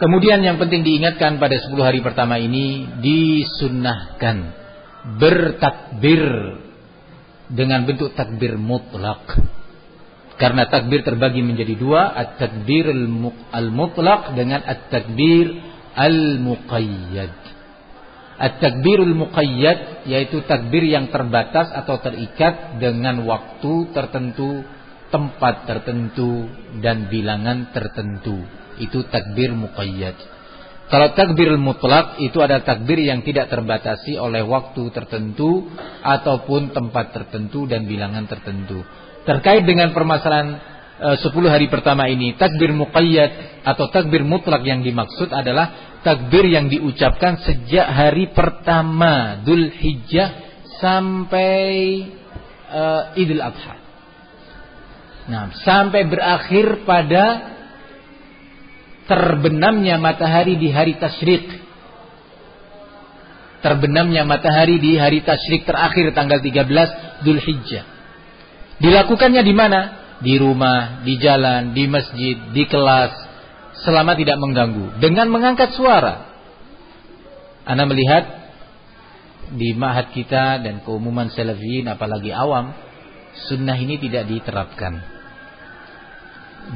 Kemudian yang penting diingatkan pada 10 hari pertama ini disunnahkan bertakbir dengan bentuk takbir mutlak. Karena takbir terbagi menjadi dua, at-takbir al-mutlak dengan at-takbir al-muqayyad. At-takbirul muqayyad yaitu takbir yang terbatas atau terikat dengan waktu tertentu, tempat tertentu dan bilangan tertentu. Itu takbir muqayyad. Kalau takbir mutlak itu ada takbir yang tidak terbatasi oleh waktu tertentu ataupun tempat tertentu dan bilangan tertentu. Terkait dengan permasalahan e, 10 hari pertama ini, takbir muqayyad atau takbir mutlak yang dimaksud adalah takbir yang diucapkan sejak hari pertama Dhul Hijjah sampai uh, Idul Adha. Nah, sampai berakhir pada terbenamnya matahari di hari tasyrik. Terbenamnya matahari di hari tasyrik terakhir tanggal 13 Dhul Hijjah. Dilakukannya di mana? Di rumah, di jalan, di masjid, di kelas, selama tidak mengganggu dengan mengangkat suara. Anda melihat di mahat kita dan keumuman salafiyin apalagi awam sunnah ini tidak diterapkan.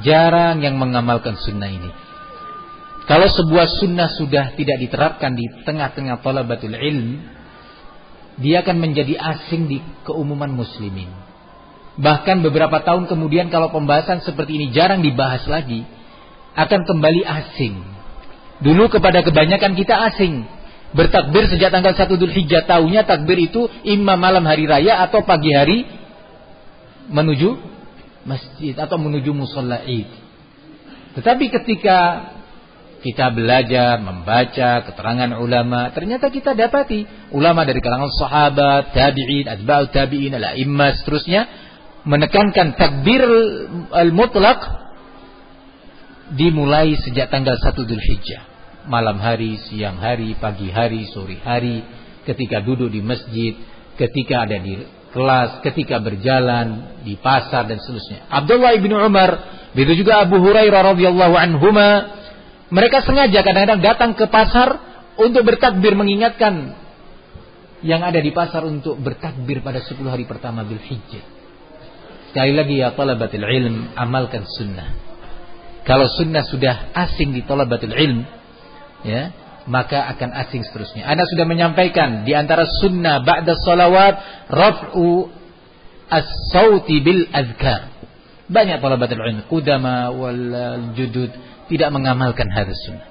Jarang yang mengamalkan sunnah ini. Kalau sebuah sunnah sudah tidak diterapkan di tengah-tengah talabatul ilm, dia akan menjadi asing di keumuman muslimin. Bahkan beberapa tahun kemudian kalau pembahasan seperti ini jarang dibahas lagi, akan kembali asing. Dulu kepada kebanyakan kita asing. Bertakbir sejak tanggal 1 Dhul Hijjah tahunya takbir itu imam malam hari raya atau pagi hari menuju masjid atau menuju musola. Tetapi ketika kita belajar, membaca keterangan ulama, ternyata kita dapati ulama dari kalangan sahabat, tabi'in, atba'ut tabi'in, al-a'immah seterusnya menekankan takbir al-mutlaq dimulai sejak tanggal 1 Dhul Hijjah. Malam hari, siang hari, pagi hari, sore hari, ketika duduk di masjid, ketika ada di kelas, ketika berjalan di pasar dan seterusnya. Abdullah bin Umar, begitu juga Abu Hurairah radhiyallahu anhuma, mereka sengaja kadang-kadang datang ke pasar untuk bertakbir mengingatkan yang ada di pasar untuk bertakbir pada 10 hari pertama Dhul Hijjah. Sekali lagi ya talabatul ilm, amalkan sunnah. Kalau sunnah sudah asing di talabatul ilm, ya, maka akan asing seterusnya. Anda sudah menyampaikan di antara sunnah ba'da salawat raf'u as-sauti bil azkar. Banyak talabatul ilm, kudama wal judud tidak mengamalkan hadis sunnah.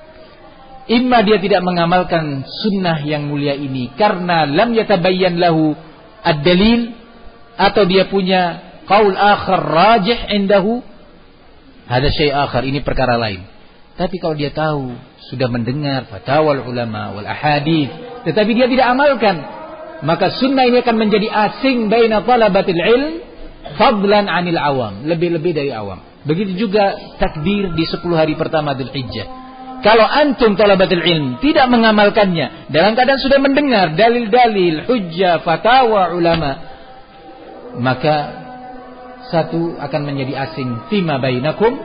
Imma dia tidak mengamalkan sunnah yang mulia ini karena lam yatabayyan lahu ad-dalil atau dia punya qaul akhar rajih indahu ada syai akhar, ini perkara lain. Tapi kalau dia tahu, sudah mendengar fatwa ulama wal ahadith, tetapi dia tidak amalkan, maka sunnah ini akan menjadi asing baina talabatil ilm fadlan anil awam, lebih-lebih dari awam. Begitu juga takbir di 10 hari pertama Dhul. Kalau antum talabatul ilm tidak mengamalkannya dalam keadaan sudah mendengar dalil-dalil, hujjah, fatwa ulama, maka satu akan menjadi asing fima bainakum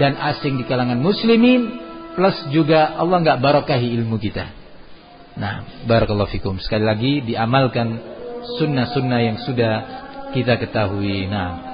dan asing di kalangan muslimin plus juga Allah nggak barokahi ilmu kita. Nah, barakallahu fikum. Sekali lagi diamalkan sunnah-sunnah yang sudah kita ketahui. Nah,